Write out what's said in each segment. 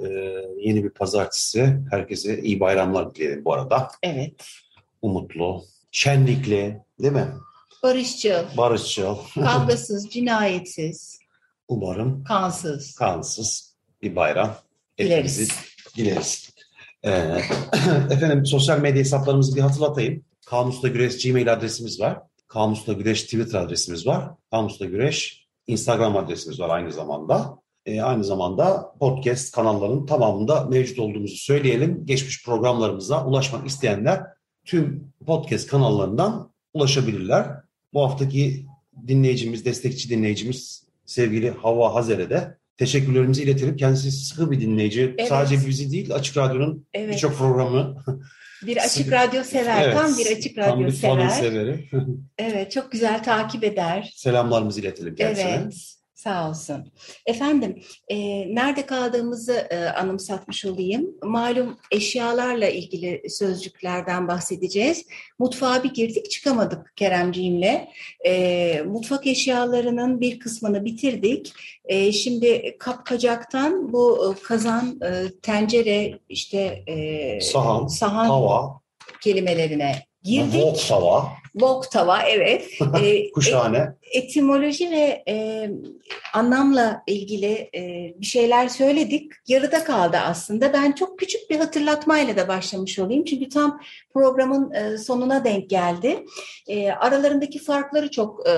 Ee, yeni bir pazartesi. Herkese iyi bayramlar dileyelim bu arada. Evet. Umutlu, şenlikli, değil mi? Barışçıl, Barışçıl. kavgasız, cinayetsiz, Umarım kansız. kansız bir bayram. Dileriz. hepimizi Dileriz. Ee, efendim sosyal medya hesaplarımızı bir hatırlatayım. Kamus'ta Güreş Gmail adresimiz var. Kamus'ta Güreş Twitter adresimiz var. Kamus'ta Güreş Instagram adresimiz var aynı zamanda. Ee, aynı zamanda podcast kanallarının tamamında mevcut olduğumuzu söyleyelim. Geçmiş programlarımıza ulaşmak isteyenler tüm podcast kanallarından ulaşabilirler. Bu haftaki dinleyicimiz, destekçi dinleyicimiz sevgili Hava Hazer'e de teşekkürlerimizi iletelim. Kendisi sıkı bir dinleyici. Evet. Sadece bizi değil, Açık Radyo'nun Evet. birçok programı. Bir açık radyo sever, Evet, tam bir açık tam radyo bir fanın sever. severi. Evet, çok güzel takip eder. Selamlarımızı iletelim kendisine. Evet, sağ olsun. Efendim, e, nerede kaldığımızı e, anımsatmış olayım. Malum eşyalarla ilgili sözcüklerden bahsedeceğiz. Mutfağa bir girdik çıkamadık Keremciğimle. E, mutfak eşyalarının bir kısmını bitirdik. E, şimdi kapkacaktan bu e, kazan, e, tencere, işte e, Sahan, sahan Tava, kelimelerine girdik. wok tava, Wok tava, evet. E, kuşhane. etimoloji ve e, anlamla ilgili e, bir şeyler söyledik. Yarıda kaldı aslında. Ben çok küçük bir hatırlatmayla da başlamış olayım. Çünkü tam programın e, sonuna denk geldi. E, aralarındaki farkları çok e,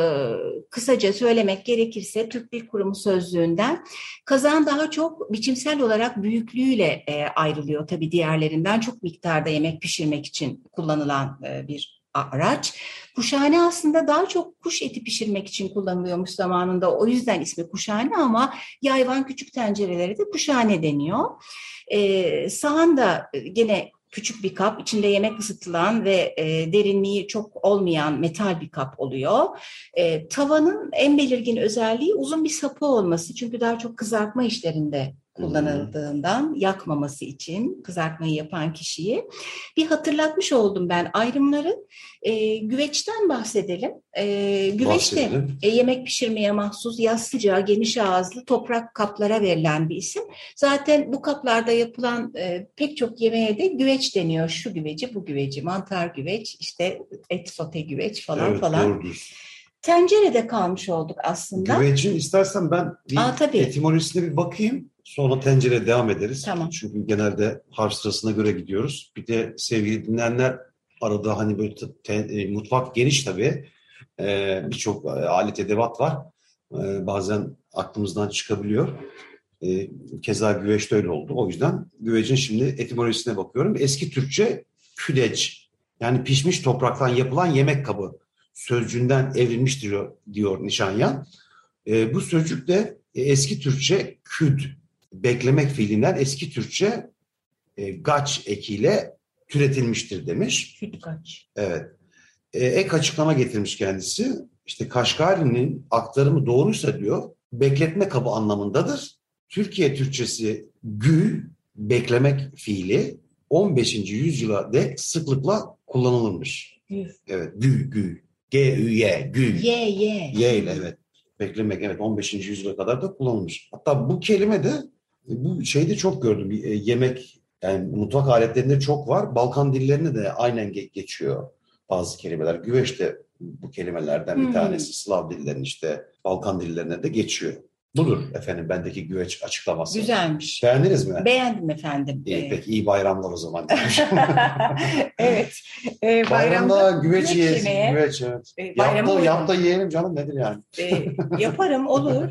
kısaca söylemek gerekirse Türk Dil Kurumu sözlüğünden kazan daha çok biçimsel olarak büyüklüğüyle e, ayrılıyor tabii diğerlerinden. Çok miktarda yemek pişirmek için kullanılan e, bir araç. Kuşhane aslında daha çok kuş eti pişirmek için kullanılıyormuş zamanında. O yüzden ismi kuşhane ama yayvan küçük tencerelere de kuşhane deniyor. Ee, sahan da gene küçük bir kap, içinde yemek ısıtılan ve e, derinliği çok olmayan metal bir kap oluyor. E, tavanın en belirgin özelliği uzun bir sapı olması. Çünkü daha çok kızartma işlerinde kullanıldığından yakmaması için kızartmayı yapan kişiyi bir hatırlatmış oldum ben ayrımları. E, güveçten bahsedelim. E, güveç de e, yemek pişirmeye mahsus yassıca, geniş ağızlı toprak kaplara verilen bir isim. Zaten bu kaplarda yapılan e, pek çok yemeğe de güveç deniyor. Şu güveci, bu güveci, mantar güveç, işte et sote güveç falan Evet, falan. doğrudur. Tencerede kalmış olduk aslında. Güvecin istersen ben bir Aa, tabii. etimolojisine bir bakayım. Sonra tencereye devam ederiz. Tamam. Çünkü genelde harf sırasına göre gidiyoruz. Bir de sevgili dinleyenler arada hani böyle te- e, mutfak geniş tabii. Ee, Birçok e, alet edevat var. Ee, bazen aklımızdan çıkabiliyor. Ee, keza güveç de öyle oldu. O yüzden güvecin şimdi etimolojisine bakıyorum. Eski Türkçe küdeç yani pişmiş topraktan yapılan yemek kabı sözcüğünden evrilmiş diyor, diyor Nişanyan. E, bu sözcük de e, eski Türkçe küd, beklemek fiilinden eski Türkçe e, gaç ekiyle türetilmiştir demiş. Sütkaç. Evet. E, ek açıklama getirmiş kendisi. İşte Kaşgari'nin aktarımı doğruysa diyor, bekletme kabı anlamındadır. Türkiye Türkçesi gü, beklemek fiili 15. yüzyıla dek sıklıkla kullanılırmış. Gü. Evet, gü, gü. G-Ü-Y, gü. Ye ye. Y ile evet. Beklemek evet 15. yüzyıla kadar da kullanılmış. Hatta bu kelime de bu şeyde çok gördüm. E, yemek yani mutfak aletlerinde çok var. Balkan dillerine de aynen ge- geçiyor bazı kelimeler. Güveç de bu kelimelerden bir Hmm. tanesi. Slav dillerinin işte Balkan dillerine de geçiyor. Budur efendim bendeki güveç açıklaması. Güzelmiş. Beğendiniz mi? Beğendim efendim. İyi, Ee, peki iyi bayramlar o zaman. evet. Ee, Bayramda güveç yiyesin. yemeye, Güveç evet. e, da, yap da yiyelim canım nedir yani? e, yaparım olur.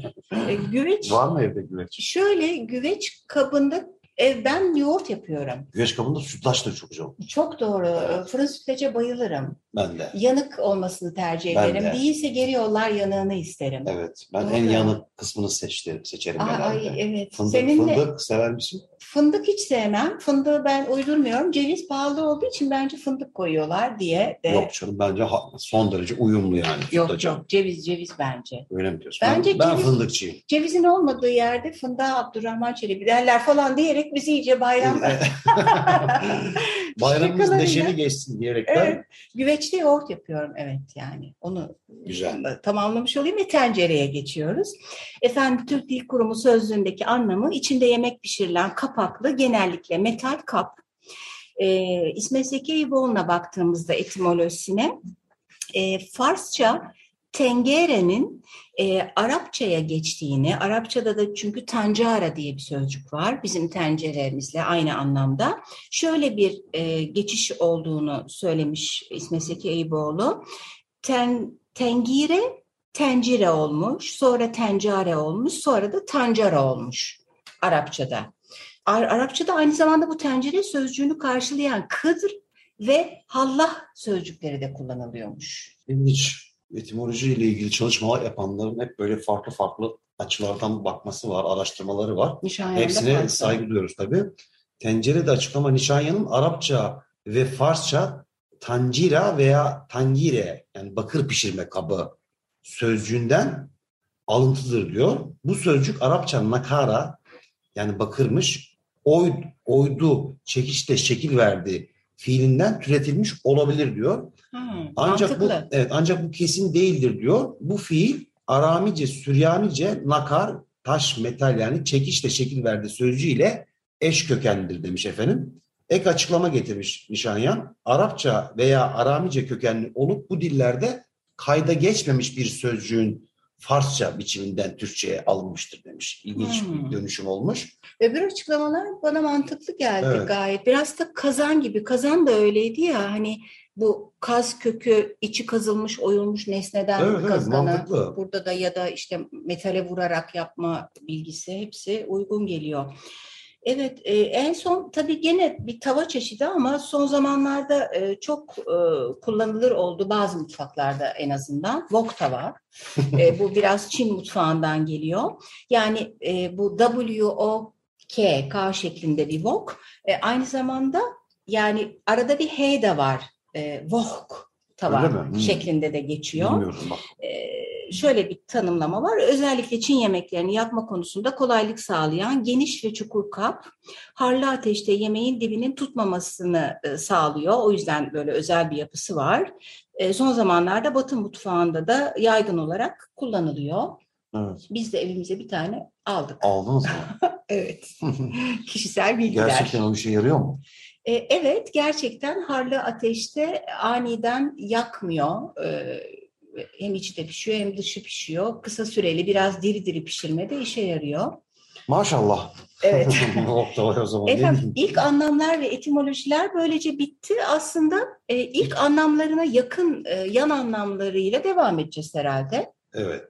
E, güveç Var mı evde güveç? şöyle güveç kabında e, ben yoğurt yapıyorum. Güveç kabında sütlaç da çok güzel. olur. Çok doğru. Evet. Fırın sütlaca bayılırım. Ben de. Yanık olmasını tercih Ben ederim. de. Değilse geri yollar yanığını isterim. Evet. Ben Doğru. en yanık kısmını seçti, seçerim Aa, genelde. ay evet. Fındık, Senin de fındık sever misin? Fındık hiç sevmem. Fındığı ben uydurmuyorum. Ceviz pahalı olduğu için bence fındık koyuyorlar diye de. Yok canım bence son derece uyumlu yani. Yok sütlaca. yok ceviz ceviz bence. Öyle mi diyorsun? Bence ben, ben ceviz- fındıkçıyım. Cevizin olmadığı yerde fındığa Abdurrahman Çelebi derler falan diyerek bizi iyice bayramda. Bayramımız neşeli geçsin diyerekten. Evet. Güveçte yoğurt yapıyorum evet yani. Onu Güzel. tamamlamış olayım ve tencereye geçiyoruz. Efendim Türk Dil Kurumu sözlüğündeki anlamı içinde yemek pişirilen kapaklı genellikle metal kap. Ee, İsmet Zeki baktığımızda etimolojisine e, Farsça tengerenin e, Arapçaya geçtiğini, Arapçada da çünkü tancara diye bir sözcük var bizim tenceremizle aynı anlamda. Şöyle bir e, geçiş olduğunu söylemiş İsmet Zeki Eyüboğlu. Ten, tengire tencire olmuş, sonra tencare olmuş, sonra da tancara olmuş Arapçada. Ar- Arapçada aynı zamanda bu tencere sözcüğünü karşılayan kıdr ve hallah sözcükleri de kullanılıyormuş. İlginç. Etimoloji ile ilgili çalışmalar yapanların hep böyle farklı farklı açılardan bakması var, araştırmaları var. Nişanyan'da Hepsine farklı. saygı duyuyoruz tabii. Tencerede açıklama Nişanyan'ın Arapça ve Farsça tancira veya tangire yani bakır pişirme kabı sözcüğünden alıntıdır diyor. Bu sözcük Arapça nakara yani bakırmış, oy, oydu, çekişte şekil verdi fiilinden türetilmiş olabilir diyor. Hmm, Ancak bu mantıklı. evet ancak bu kesin değildir diyor. Bu fiil Aramice, Süryanice, nakar, taş, metal yani çekişle şekil verdi sözcüğüyle eş kökenlidir demiş efendim. Ek açıklama getirmiş Nişanyan. Arapça veya Aramice kökenli olup bu dillerde kayda geçmemiş bir sözcüğün Farsça biçiminden Türkçe'ye alınmıştır demiş. İlginç Hmm. bir dönüşüm olmuş. Öbür açıklamalar bana mantıklı geldi Evet. gayet. Biraz da kazan gibi. Kazan da öyleydi ya hani bu kaz kökü içi kazılmış oyulmuş nesneden Evet, evet, kazanı. mantıklı. Burada da ya da işte metale vurarak yapma bilgisi hepsi uygun geliyor. Evet e, en son tabii gene bir tava çeşidi ama son zamanlarda e, çok e, kullanılır oldu bazı mutfaklarda en azından. Wok tava. E, bu biraz Çin mutfağından geliyor. Yani e, bu W-O-K, K şeklinde bir wok. E, aynı zamanda yani arada bir H de var. E, wok tava? Hmm. şeklinde de geçiyor. Bilmiyorum bak. Ee, şöyle bir tanımlama var. Özellikle Çin yemeklerini yapma konusunda kolaylık sağlayan geniş ve çukur kap, harlı ateşte yemeğin dibinin tutmamasını e, sağlıyor. O yüzden böyle özel bir yapısı var. E, son zamanlarda Batı mutfağında da yaygın olarak kullanılıyor. Evet. Biz de evimize bir tane aldık. Aldınız mı? Evet. Kişisel bilgiler. Gerçekten o işe yarıyor mu? E, evet, gerçekten harlı ateşte aniden yakmıyor. Hem içi de pişiyor hem dışı pişiyor. Kısa süreli biraz diri diri pişirme de işe yarıyor. Maşallah. Evet. O zaman. Efendim ilk anlamlar ve etimolojiler böylece bitti. Aslında e, ilk anlamlarına yakın e, yan anlamlarıyla devam edeceğiz herhalde. Evet.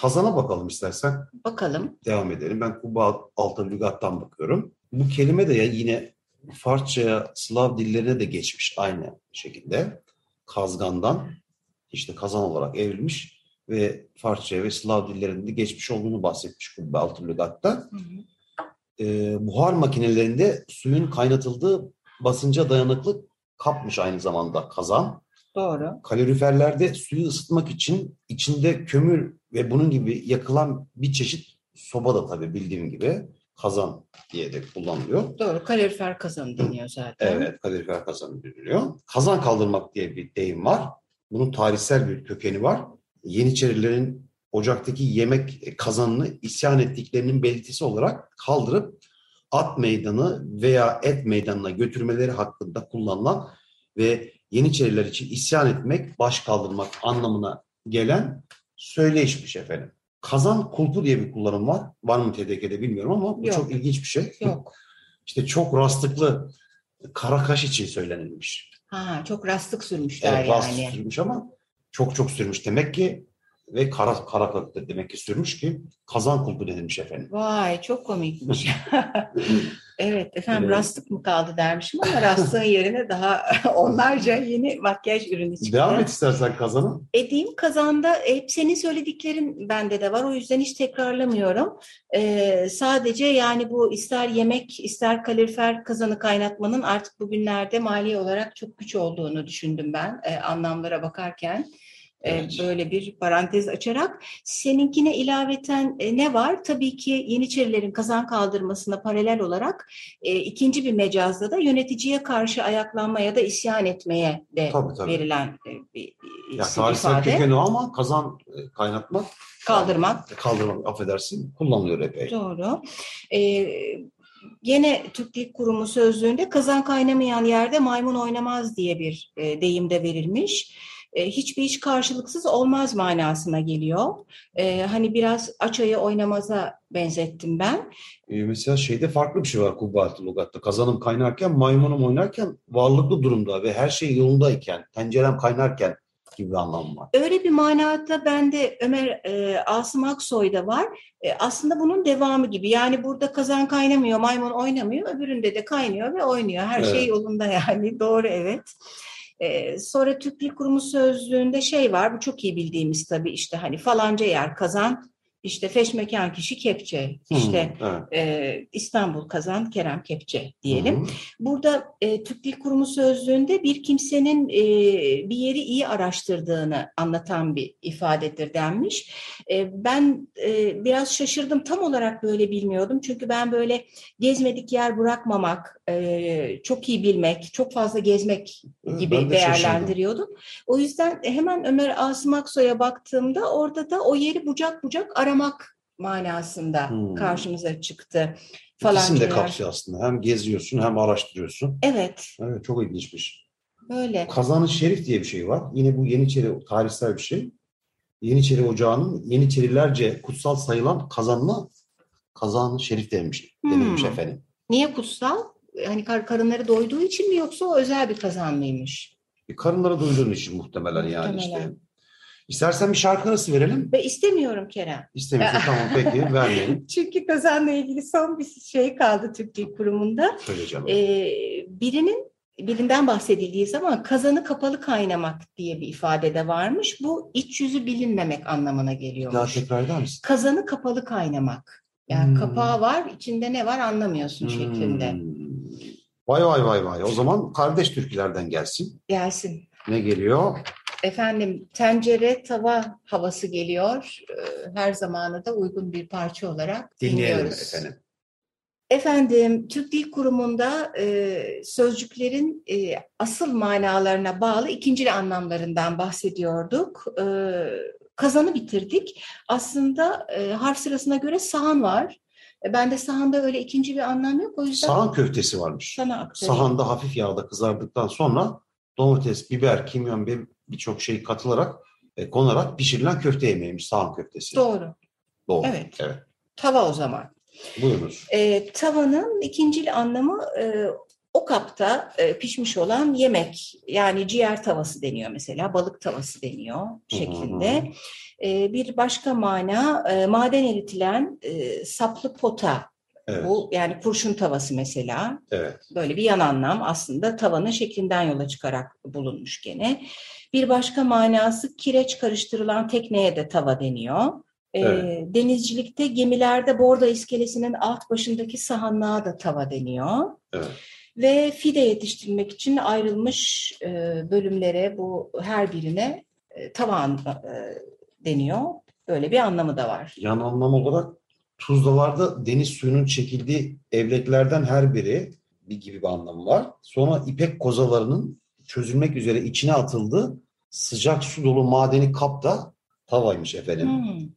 Kazana bakalım istersen. Bakalım. Devam edelim. Ben Kuba Altın Lügat'tan bakıyorum. Bu kelime de yine Farsça'ya, Slav dillerine de geçmiş aynı şekilde. Kazgandan işte kazan olarak evrilmiş ve Farsça'ya ve Slav dillerinde de geçmiş olduğunu bahsetmiş Kuba Altın Lügat'ta. Ee, buhar makinelerinde suyun kaynatıldığı basınca dayanıklı kapmış aynı zamanda kazan. Doğru. Kaloriferlerde suyu ısıtmak için içinde kömür ve bunun gibi yakılan bir çeşit soba da tabii bildiğim gibi kazan diye de kullanılıyor. Doğru. Kalorifer kazanı deniyor zaten. Evet, kalorifer kazanı deniliyor. Kazan kaldırmak diye bir deyim var. Bunun tarihsel bir kökeni var. Yeniçerilerin ocaktaki yemek kazanını isyan ettiklerinin belirtisi olarak kaldırıp at meydanı veya et meydanına götürmeleri hakkında kullanılan ve Yeniçeriler için isyan etmek, baş kaldırmak anlamına gelen söyleyişmiş efendim. Kazan kulpu diye bir kullanım var. Var mı TDK'de bilmiyorum ama bu Yok. çok ilginç bir şey. Yok. İşte çok rastlıklı kara kaş için söylenilmiş. Ha, çok rastlık sürmüşler Evet, rast yani. sürmüş ama çok çok sürmüş demek ki ve kara kara kalıpta demek ki sürmüş ki kazan kulpu denilmiş efendim. Vay çok komikmiş. evet efendim Evet. rastlık mı kaldı dermişim ama rastlığın yerine daha onlarca yeni makyaj ürünü çıktı. Devam et istersen kazanı. Edeyim kazanda hep senin söylediklerin bende de var. O yüzden hiç tekrarlamıyorum. Ee, sadece yani bu ister yemek ister kalorifer kazanı kaynatmanın artık bugünlerde mali olarak çok güç olduğunu düşündüm ben e, anlamlara bakarken. Evet. Böyle bir parantez açarak seninkine ilaveten e, ne var? Tabii ki Yeniçerilerin kazan kaldırmasına paralel olarak e, ikinci bir mecazda da yöneticiye karşı ayaklanma ya da isyan etmeye de Tabii, tabii. verilen e, bir Ya ifade. kökeni ama kazan kaynatmak, Kaldırmak. kaldırmak affedersin kullanılıyor epey. Doğru. Ee, gene Türk Dil Kurumu sözlüğünde kazan kaynamayan yerde maymun oynamaz diye bir e, deyim de verilmiş. E, hiçbir iş karşılıksız olmaz manasına geliyor. E, hani biraz açayı oynamaza benzettim ben. E, mesela şeyde farklı bir şey var Kubbati Lugat'ta. Kazanım kaynarken, maymunum oynarken varlıklı durumda ve her şey yolundayken, tencerem kaynarken gibi bir anlam var. Öyle bir manada bende Ömer e, Asım Aksoy'da var. E, aslında bunun devamı gibi. Yani burada kazan kaynamıyor, maymun oynamıyor. Öbüründe de kaynıyor ve oynuyor. Her şey Evet. yolunda yani. Doğru evet. E, sonra Türk Dil Kurumu sözlüğünde şey var. Bu çok iyi bildiğimiz tabii işte hani falanca yer kazan, işte feşmekan kişi kepçe, işte Hı, evet. e, İstanbul kazan, Kerem kepçe diyelim. Hı. Burada e, Türk Dil Kurumu sözlüğünde bir kimsenin e, bir yeri iyi araştırdığını anlatan bir ifadedir denmiş. E, ben e, biraz şaşırdım. Tam olarak böyle bilmiyordum. Çünkü ben böyle gezmedik yer bırakmamak, e, çok iyi bilmek, çok fazla gezmek gibi ben de şaşırdım. değerlendiriyordum. O yüzden hemen Ömer Asım Aksoy'a baktığımda orada da o yeri bucak bucak aramak manasında Hmm. karşımıza çıktı. İkisini de kapsıyor aslında. Hem geziyorsun hem araştırıyorsun. Evet, Evet çok ilginçmiş. böyle. Kazanı Şerif diye bir şey var. Yine bu Yeniçeri tarihsel bir şey. Yeniçeri Ocağı'nın Yeniçerilerce kutsal sayılan kazanına Kazan-ı Şerif denilmiş, denilmiş Hmm. efendim. Niye kutsal? Hani kar, karınları doyduğu için mi yoksa o özel bir kazan mıymış? Bir karınlara duyduğun için muhtemelen, yani işte. İstersen bir şarkı arası verelim. Ve istemiyorum Kerem. İstemiyorsan tamam peki vermeyelim. Çünkü kazanla ilgili son bir şey kaldı Türk Dil Kurumu'nda. Söyle canım. Ee, birinin birinden bahsedildiği zaman kazanı kapalı kaynamak diye bir ifade de varmış. Bu iç yüzü bilinmemek anlamına Bir daha tekrar eder misin? Kazanı kapalı kaynamak. Yani Hmm. kapağı var, içinde ne var anlamıyorsun şeklinde. Hmm. Vay vay vay vay. O zaman kardeş türkülerden gelsin. Gelsin. Ne geliyor? Efendim tencere tava havası geliyor. Ee, Her zamanı da uygun bir parça olarak Dinleyelim dinliyoruz. efendim. Efendim Türk Dil Kurumu'nda e, sözcüklerin e, asıl manalarına bağlı ikincil anlamlarından bahsediyorduk. E, kazanı bitirdik. Aslında e, harf sırasına göre sahan var. E, bende sahanda öyle ikinci bir anlam yok. O yüzden Sahan köftesi varmış. sana aktarayım. Sahanda hafif yağda kızardıktan sonra domates, biber, kimyon birçok şey katılarak e, konarak pişirilen köfte yemeğiymiş sahan köftesi. Doğru. Doğru. Evet. evet. Tava o zaman. Buyurunuz. E, tavanın ikincil anlamı e, o kapta e, pişmiş olan yemek. Yani ciğer tavası deniyor mesela, balık tavası deniyor şeklinde. E, bir başka mana e, maden eritilen e, saplı pota. Evet. Bu yani kurşun tavası mesela. Evet. Böyle bir yan anlam aslında tavanın şeklinden yola çıkarak bulunmuş gene. Bir başka manası kireç karıştırılan tekneye de tava deniyor. Ee, Evet. denizcilikte gemilerde borda iskelesinin alt başındaki sahanlığa da tava deniyor. Evet. Ve fide yetiştirmek için ayrılmış e, bölümlere bu her birine e, tavan e, deniyor. Böyle bir anlamı da var. Yan anlam olarak Tuzlalarda deniz suyunun çekildiği evleklerden her biri bir gibi bir anlamı var. Sonra ipek kozalarının çözülmek üzere içine atıldığı sıcak su dolu madeni kap da tavaymış efendim. Hmm.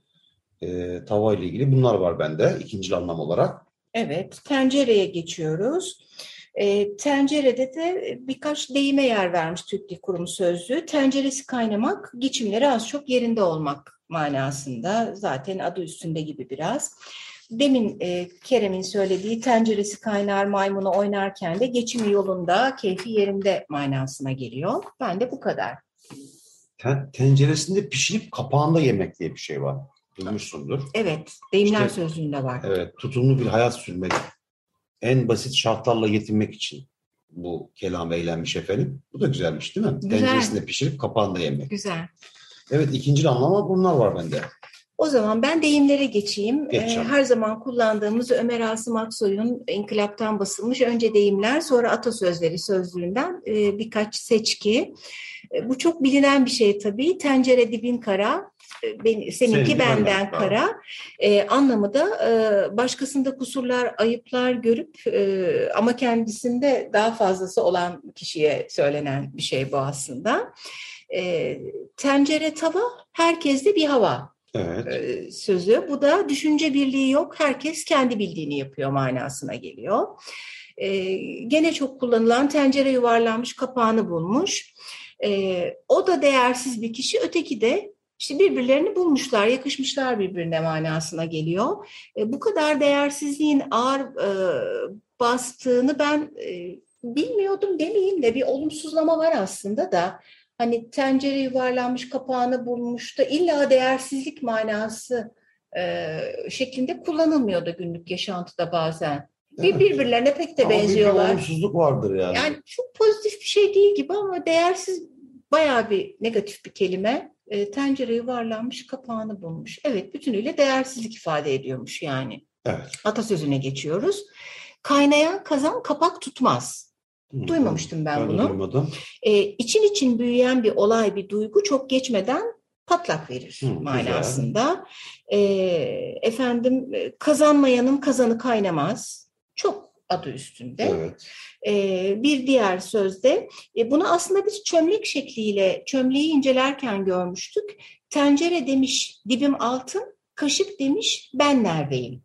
Ee, tava ile ilgili bunlar var bende ikinci anlam olarak. Evet, tencereye geçiyoruz. E, tencerede de birkaç deyime yer vermiş Türk Dil Kurumu sözlüğü. Tenceresi kaynamak, geçimleri az çok yerinde olmak manasında zaten adı üstünde gibi biraz. Demin e, Kerem'in söylediği tenceresi kaynar maymunu oynarken de geçimi yolunda, keyfi yerinde manasına geliyor. Ben de bu kadar. Ten- tenceresinde pişirip kapağında yemek diye bir şey var. Duymuşsundur. Evet, deyimler İşte- sözlüğünde var. Evet, tutumlu bir hayat sürmek. En basit şartlarla yetinmek için bu kelam eğlenmiş efendim. Bu da güzelmiş değil mi? Güzel. Tenceresinde pişirip kapağında yemek. Güzel. Evet, ikinci anlamda bunlar var bende. O zaman ben deyimlere geçeyim. Geç Ee, her zaman kullandığımız Ömer Asım Aksoy'un İnkılap'tan basılmış önce deyimler sonra atasözleri sözlüğünden e, birkaç seçki. E, bu çok bilinen bir şey tabii. Tencere dibin kara, e, ben, seninki Seninki benden kara. E, anlamı da e, başkasında kusurlar, ayıplar görüp e, ama kendisinde daha fazlası olan kişiye söylenen bir şey bu aslında. E, tencere tava, herkeste bir hava Evet. e, sözü. Bu da düşünce birliği yok. Herkes kendi bildiğini yapıyor manasına geliyor. E, gene çok kullanılan tencere yuvarlanmış kapağını bulmuş. E, o da değersiz bir kişi. Öteki de işte birbirlerini bulmuşlar, yakışmışlar birbirine manasına geliyor. E, bu kadar değersizliğin ağır e, bastığını ben e, bilmiyordum demeyeyim de bir olumsuzlama var aslında da. Hani tencere yuvarlanmış kapağını bulmuş da illa değersizlik manası e, şeklinde kullanılmıyordu günlük yaşantıda bazen. Bir Evet. birbirlerine pek de Ama benziyorlar. olumsuzluk vardır yani. Yani çok pozitif bir şey değil gibi ama değersiz bayağı bir negatif bir kelime. E, tencere yuvarlanmış kapağını bulmuş. Evet bütünüyle değersizlik ifade ediyormuş yani. Evet. Atasözüne geçiyoruz. Kaynayan kazan kapak tutmaz. Duymamıştım ben de bunu. duymadım. E, için için büyüyen bir olay, bir duygu çok geçmeden patlak verir Hı, güzel. manasında. E, efendim e, kazanmayanın kazanı kaynamaz. Çok adı üstünde. Evet. E, bir diğer sözde e, bunu aslında biz çömlek şekliyle çömleği incelerken görmüştük. Tencere demiş dibim altın, kaşık demiş ben neredeyim?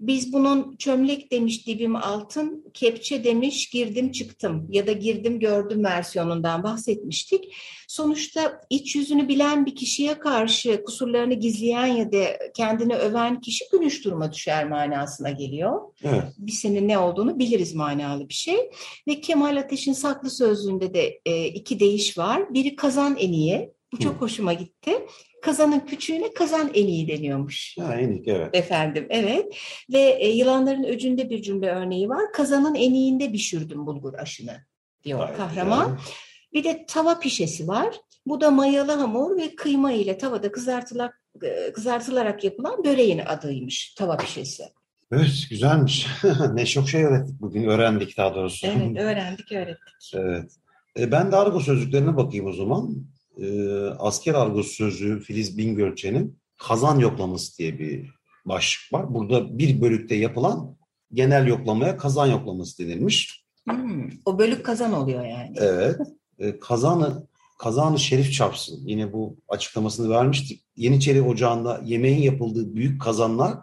Biz bunun çömlek demiş dibim altın, kepçe demiş girdim çıktım ya da girdim gördüm versiyonundan bahsetmiştik. Sonuçta iç yüzünü bilen bir kişiye karşı kusurlarını gizleyen ya da kendini öven kişi gülüş duruma düşer manasına geliyor Evet. biz senin ne olduğunu biliriz manalı bir şey. Ve Kemal Ateş'in saklı sözlüğünde de e, iki deyiş var. Biri kazan eniği. Bu çok Hı. hoşuma gitti. Kazanın küçüğüne kazan eniği deniyormuş. Ya enik evet. Efendim evet ve e, yılanların öcünde bir cümle örneği var. Kazanın eniğinde pişirdim bulgur aşını diyor Gayet kahraman. güzel. Bir de tava pişesi var. Bu da mayalı hamur ve kıyma ile tavada kızartılarak, e, kızartılarak yapılan böreğin adıymış tava pişesi. Evet güzelmiş. ne çok şey öğrettik bugün. Öğrendik daha doğrusu. Evet öğrendik öğrettik. Evet. E, ben de argo sözlüklerine bakayım o zaman. E, asker argosu sözlüğü Filiz Bingölçen'in kazan yoklaması diye bir başlık var. Burada bir bölükte yapılan genel yoklamaya kazan yoklaması denilmiş. Hmm, o bölük kazan oluyor yani. Evet. E, kazanı kazanı şerif çarpsın. Yine bu açıklamasını vermiştik. Yeniçeri Ocağı'nda yemeğin yapıldığı büyük kazanlar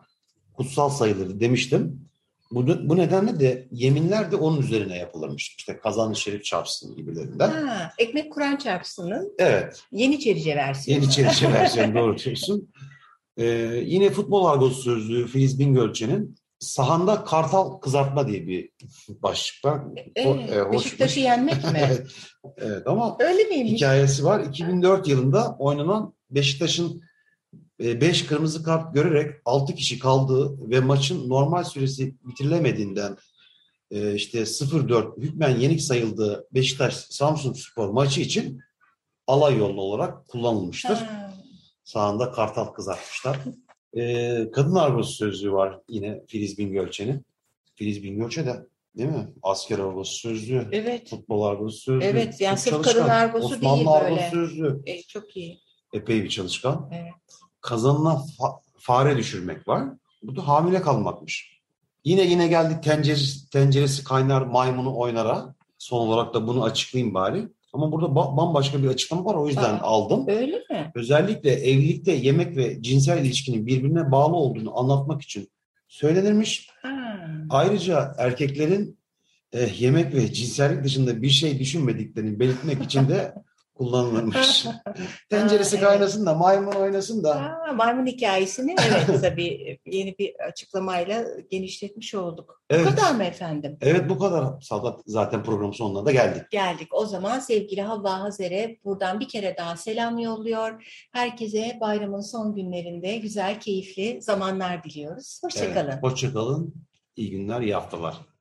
kutsal sayılır demiştim. Bu, bu nedenle de yeminler de onun üzerine yapılırmış. İşte kazanı şerif çarpsın gibilerinden. Ha, ekmek Kur'an çarpsının Evet. Yeniçerice versiyonu. Yeniçeri versiyonu doğru diyorsun. Ee, yine futbol argosu sözlüğü Filiz Bingölçen'in sahanda kartal kızartma diye bir başlık var. Evet, O- e, Beşiktaş'ı yenmek mi? evet, evet ama Öyle miymiş? hikayesi var. 2004 yılında oynanan Beşiktaş'ın 5 kırmızı kart görerek 6 kişi kaldığı ve maçın normal süresi bitirilemediğinden e, işte 0-4 hükmen yenik sayıldığı Beşiktaş Samsun Spor maçı için alay yolu olarak kullanılmıştır. Ha, Sağında kartal kızartmışlar. E, kadın argosu sözlüğü var yine Filiz Bingölçen'in. Filiz Bingölçe de değil mi? Asker argosu sözlüğü. Evet. Futbol argosu sözlüğü. Evet, yani Çok sırf çalışkan. kadın argosu Osmanlı değil argosu böyle. sözlüğü. E, çok iyi. Epey bir çalışkan. Evet. Kazanına fa- fare düşürmek var. Bu da hamile kalmakmış. Yine yine geldik tenceresi, tenceresi kaynar maymunu oynara. Son olarak da bunu açıklayayım bari. Ama burada ba- bambaşka bir açıklama var o yüzden Aa. aldım. Öyle mi? Özellikle evlilikte yemek ve cinsel ilişkinin birbirine bağlı olduğunu anlatmak için söylenirmiş. Ha. Ayrıca erkeklerin e, yemek ve cinsellik dışında bir şey düşünmediklerini belirtmek için de kullanılırmış. Tenceresi kaynasın da maymun oynasın da. Aa, maymun hikayesini evet tabii yeni bir açıklamayla genişletmiş olduk. Evet. Bu kadar mı efendim? Evet bu kadar. Sadat zaten programın sonuna da geldik. Geldik. O zaman sevgili Havva Hazer'e buradan bir kere daha selam yolluyor. Herkese bayramın son günlerinde güzel, keyifli zamanlar diliyoruz. Hoşçakalın. Evet, Hoşçakalın. İyi günler, iyi haftalar.